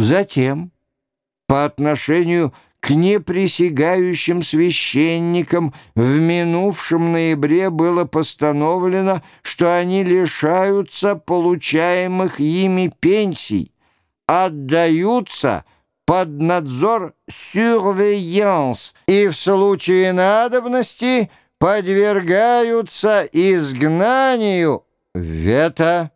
Затем, по отношению к неприсягающим священникам в минувшем ноябре было постановлено, что они лишаются получаемых ими пенсий, отдаются под надзор «surveillance» и в случае надобности подвергаются изгнанию вето.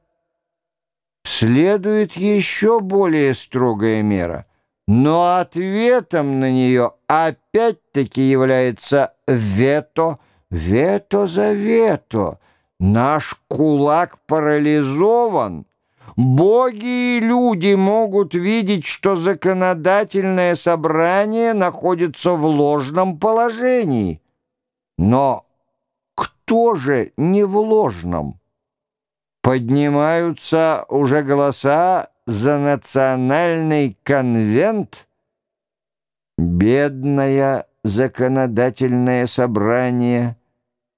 Следует еще более строгая мера, но ответом на нее опять-таки является вето, вето за вето. Наш кулак парализован. Боги и люди могут видеть, что законодательное собрание находится в ложном положении. Но кто же не в ложном? Поднимаются уже голоса за национальный конвент. Бедное законодательное собрание,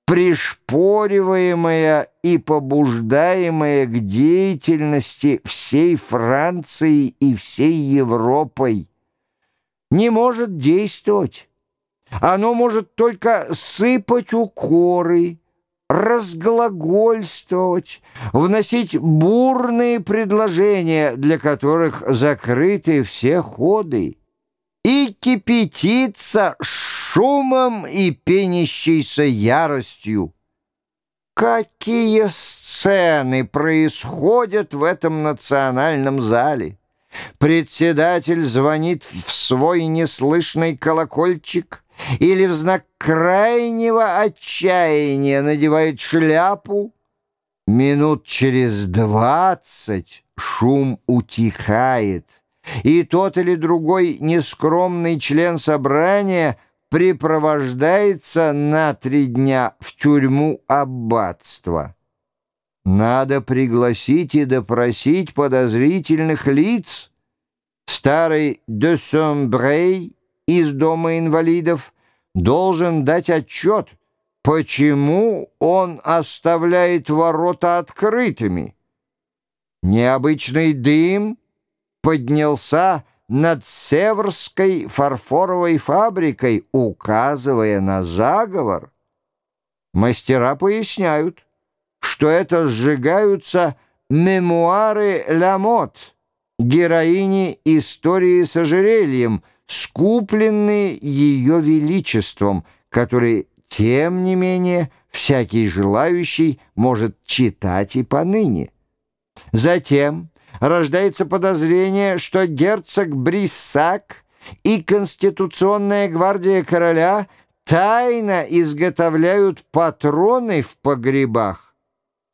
пришпориваемое и побуждаемое к деятельности всей Францией и всей Европой, не может действовать оно может только сыпать укоры, разглагольствовать, вносить бурные предложения, для которых закрыты все ходы, и кипятиться шумом и пенящейся яростью. Какие сцены происходят в этом национальном зале! Председатель звонит в свой неслышный колокольчик — или в знак крайнего отчаяния надевает шляпу, минут через двадцать шум утихает, и тот или другой нескромный член собрания припровождается на три дня в тюрьму аббатства. Надо пригласить и допросить подозрительных лиц. Старый де Сомбрей из Дома инвалидов должен дать отчет, почему он оставляет ворота открытыми. Необычный дым поднялся над Северской фарфоровой фабрикой, указывая на заговор. Мастера поясняют, что это сжигаются мемуары Ламот, героини истории с ожерельем — скупленные ее величеством, который, тем не менее, всякий желающий может читать и поныне. Затем рождается подозрение, что герцог Бриссак и Конституционная гвардия короля тайно изготовляют патроны в погребах.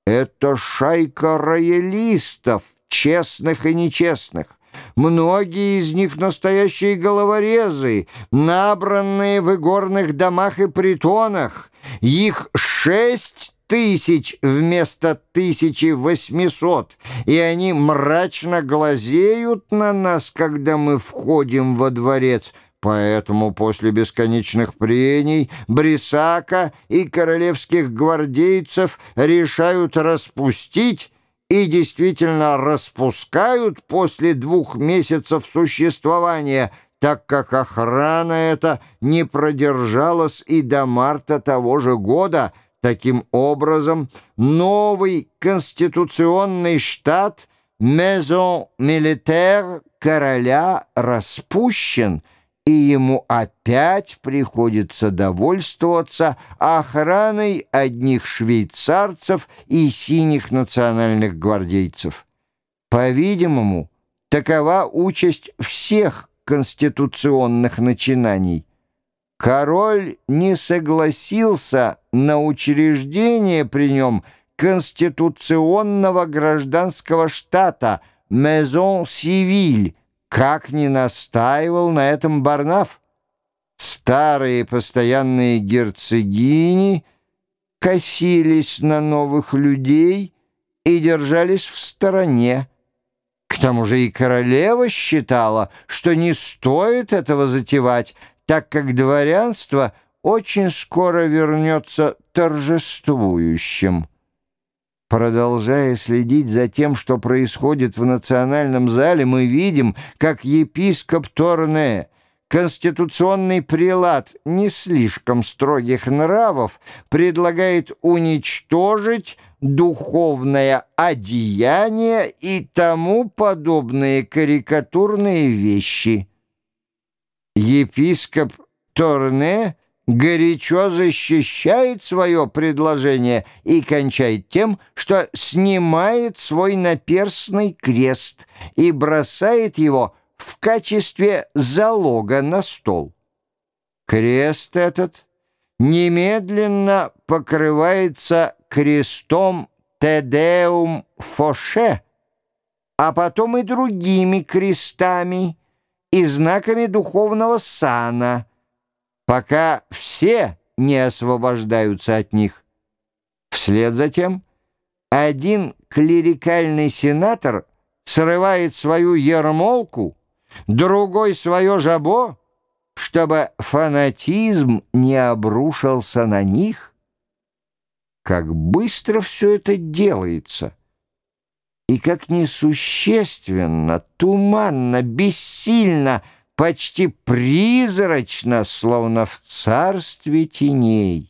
Это шайка роялистов, честных и нечестных. Многие из них настоящие головорезы, набранные в игорных домах и притонах. Их шесть тысяч вместо тысячи восьмисот, и они мрачно глазеют на нас, когда мы входим во дворец». Поэтому после бесконечных прений Брисака и королевских гвардейцев решают распустить и действительно распускают после двух месяцев существования, так как охрана эта не продержалась и до марта того же года. Таким образом, новый конституционный штат «Maison Militaire» короля распущен – и ему опять приходится довольствоваться охраной одних швейцарцев и синих национальных гвардейцев. По-видимому, такова участь всех конституционных начинаний. Король не согласился на учреждение при нем конституционного гражданского штата «Maison Civile», как не настаивал на этом Барнаф? Старые постоянные герцогини косились на новых людей и держались в стороне. К тому же и королева считала, что не стоит этого затевать, так как дворянство очень скоро вернется торжествующим. Продолжая следить за тем, что происходит в национальном зале, мы видим, как епископ Торне, конституционный прилад не слишком строгих нравов, предлагает уничтожить духовное одеяние и тому подобные карикатурные вещи. Епископ Торне горячо защищает свое предложение и кончает тем, что снимает свой наперстный крест и бросает его в качестве залога на стол. Крест этот немедленно покрывается крестом Тедеум Фоше, а потом и другими крестами и знаками духовного сана – пока все не освобождаются от них. Вслед за тем один клерикальный сенатор срывает свою ермолку, другой свое жабо, чтобы фанатизм не обрушился на них. Как быстро все это делается! И как несущественно, туманно, бессильно — почти призрачно, словно в царстве теней.